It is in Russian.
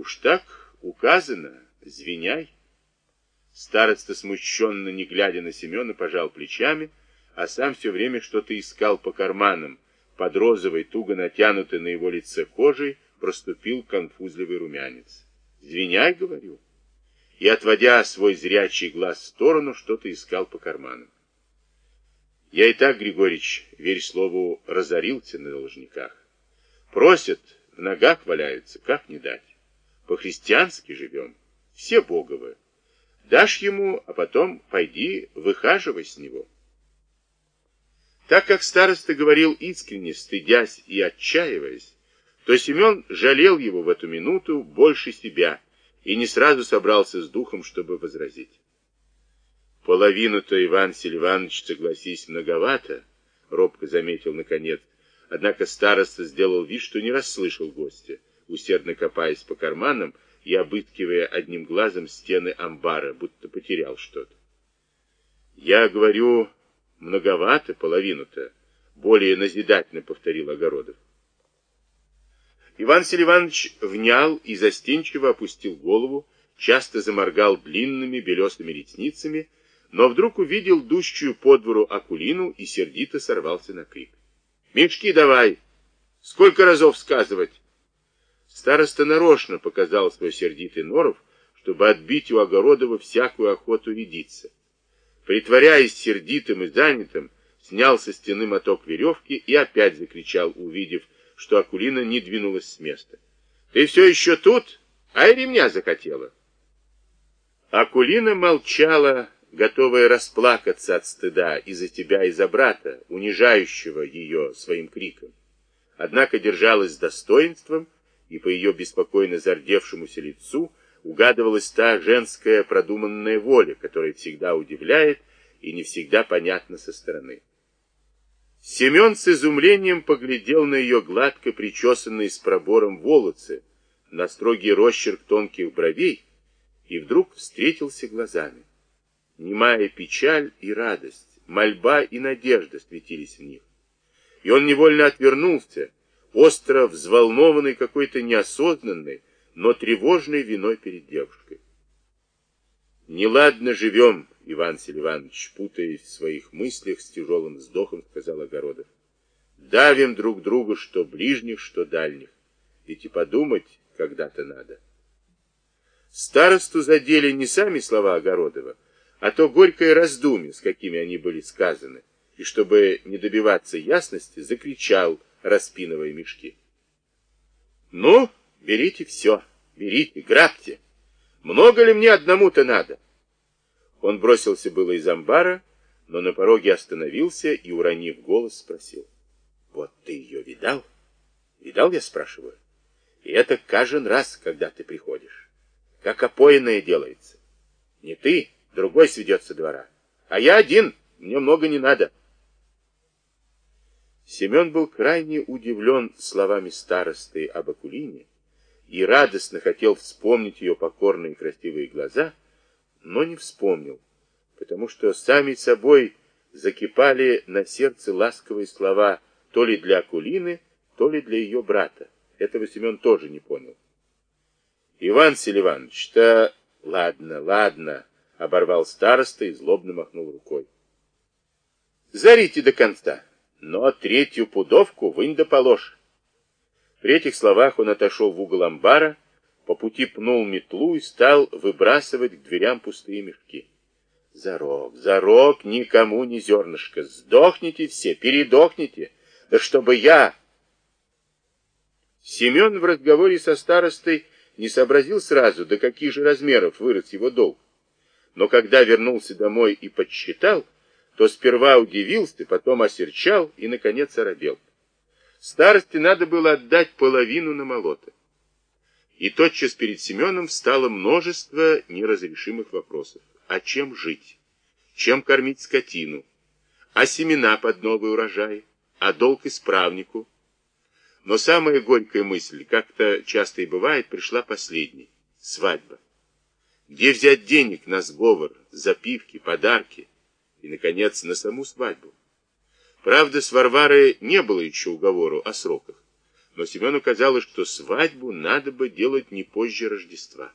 Уж так указано, звеняй. Староста, смущенно не глядя на Семена, пожал плечами, а сам все время что-то искал по карманам. Под розовой, туго натянутой на его лице кожей, проступил конфузливый румянец. «Звеняй, — говорю». И, отводя свой зрячий глаз в сторону, что-то искал по карманам. Я и так, Григорьевич, верь слову, разорился на должниках. Просят, в ногах валяются, как не дать. По-христиански живем, все боговы. Дашь ему, а потом пойди, выхаживай с него. Так как староста говорил искренне, стыдясь и отчаиваясь, то Семен жалел его в эту минуту больше себя и не сразу собрался с духом, чтобы возразить. Половину-то, Иван Сильванович, согласись, многовато, робко заметил наконец, однако староста сделал вид, что не расслышал гостя, усердно копаясь по карманам и обыскивая одним глазом стены амбара, будто потерял что-то. Я говорю, многовато половину-то, более назидательно повторил Огородов. Иван Селиванович внял и застенчиво опустил голову, часто заморгал длинными белесыми ресницами, но вдруг увидел дущую по двору Акулину и сердито сорвался на крик. «Мешки давай! Сколько разов сказывать?» Староста нарочно показал свой сердитый норов, чтобы отбить у Огородова всякую охоту рядиться. Притворяясь сердитым и занятым, снял со стены моток веревки и опять закричал, увидев, что Акулина не двинулась с места. «Ты все еще тут? А и ремня захотела!» Акулина молчала, готовая расплакаться от стыда и за тебя, и за брата, унижающего ее своим криком. Однако держалась с достоинством, и по ее беспокойно зардевшемуся лицу угадывалась та женская продуманная воля, которая всегда удивляет и не всегда понятна со стороны. Семен с изумлением поглядел на ее гладко причесанные с пробором волосы, на строгий росчерк тонких бровей, и вдруг встретился глазами. Немая печаль и радость, мольба и надежда светились в них. И он невольно отвернулся, остро взволнованный какой-то неосознанной, но тревожной виной перед девушкой. «Неладно живем, Иван Селиванович», путаясь в своих мыслях с тяжелым вздохом, сказал Огородов. «Давим друг друга, что ближних, что дальних. Ведь и подумать когда-то надо». Старосту задели не сами слова Огородова, а то горькое раздумье, с какими они были сказаны, и чтобы не добиваться ясности, закричал, распинывая мешки. «Ну, берите все, берите, грабьте. Много ли мне одному-то надо?» Он бросился было из амбара, но на пороге остановился и, уронив голос, спросил. «Вот ты ее видал?» «Видал, я спрашиваю?» «И это каждый раз, когда ты приходишь. Как опоенное делается. Не ты, другой сведет со двора. А я один, мне много не надо». Семен был крайне удивлен словами старосты об Акулине и радостно хотел вспомнить ее покорные красивые глаза, но не вспомнил, потому что сами собой закипали на сердце ласковые слова то ли для Акулины, то ли для ее брата. Этого Семен тоже не понял. Иван Селиванович-то... Ладно, ладно, оборвал староста и злобно махнул рукой. Зарите до конца но третью пудовку вынь да положь. При этих словах он отошел в угол амбара, по пути пнул метлу и стал выбрасывать к дверям пустые мешки. Зарок, зарок, никому не зернышко, сдохните все, передохните, да чтобы я... Семен в разговоре со старостой не сообразил сразу, до каких же размеров вырос его долг. Но когда вернулся домой и подсчитал, то сперва удивился, потом осерчал и, наконец, оробел. Старости надо было отдать половину на молоты. И тотчас перед Семеном встало множество неразрешимых вопросов. А чем жить? Чем кормить скотину? А семена под новый урожай? А долг исправнику? Но самая горькая мысль, как-то часто и бывает, пришла последней. Свадьба. Где взять денег на сговор, запивки, подарки? И, наконец, на саму свадьбу. Правда, с Варварой не было еще уговору о сроках, но Семену казалось, что свадьбу надо бы делать не позже Рождества.